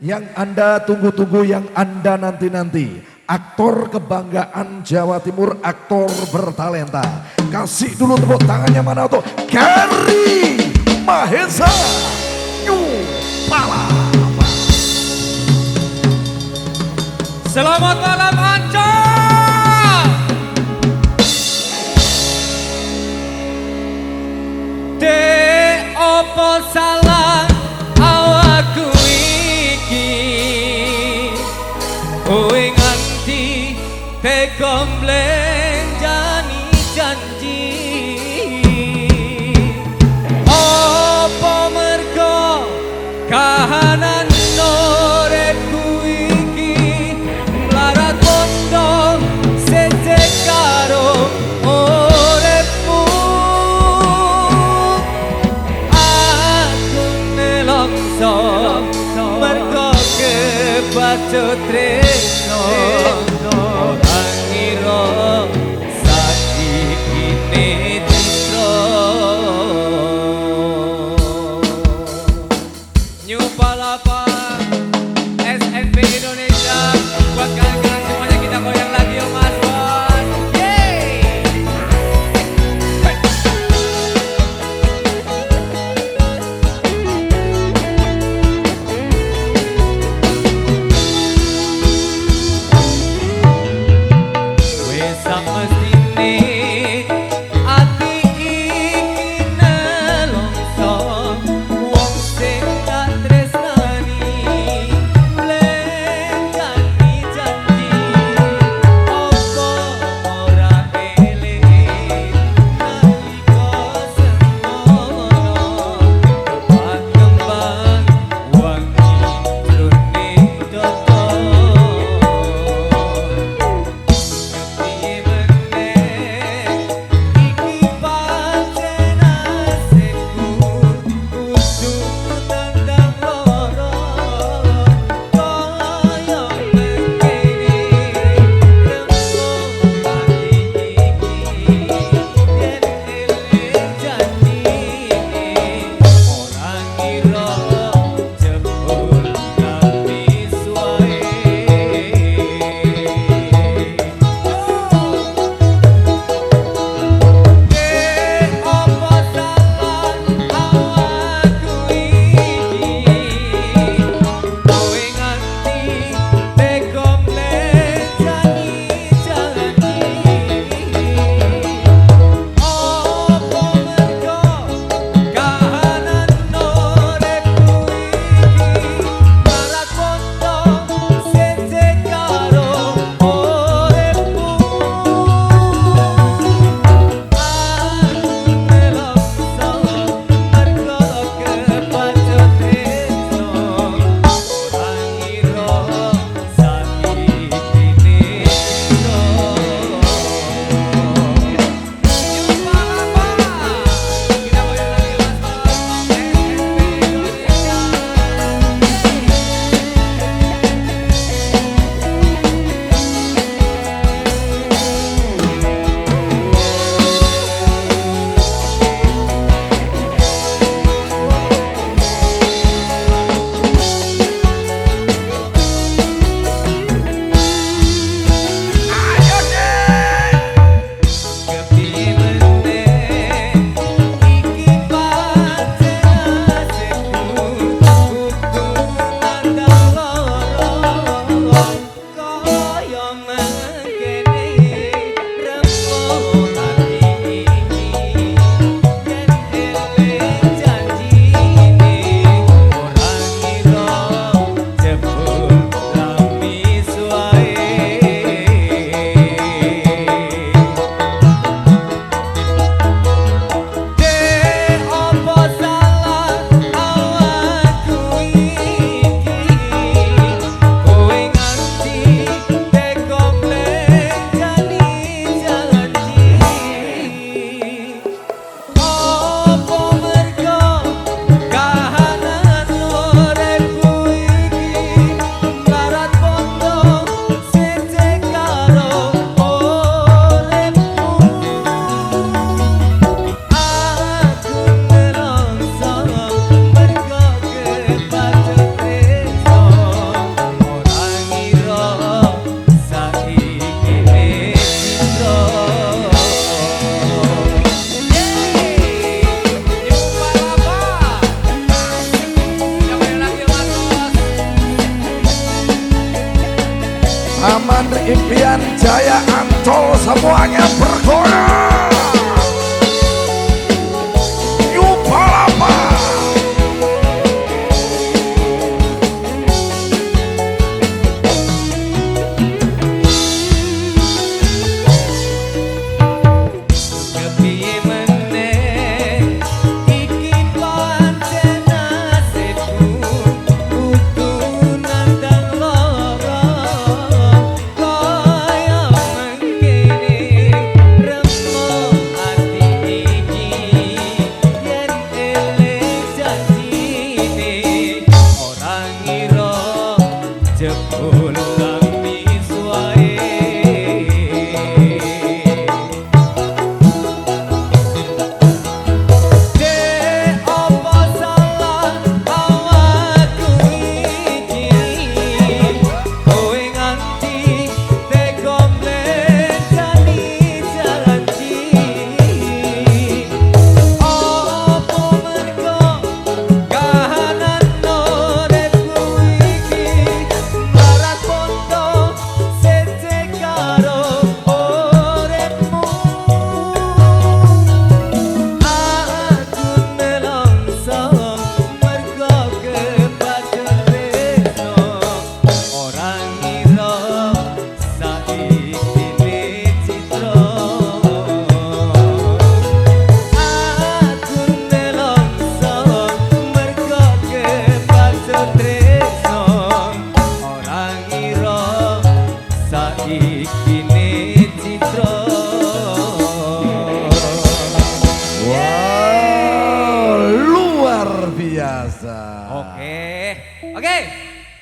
yang Anda tunggu-tunggu, yang Anda nanti-nanti. Aktor kebanggaan Jawa Timur, aktor bertalenta. Kasih dulu tepuk tangannya mana tuh? Gary Mahesa New Palapa. Selamat malam. trecho teman impian jaya antol semuanya bergoyang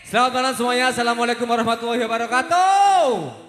Selamat malam semuanya. Assalamualaikum warahmatullahi wabarakatuh.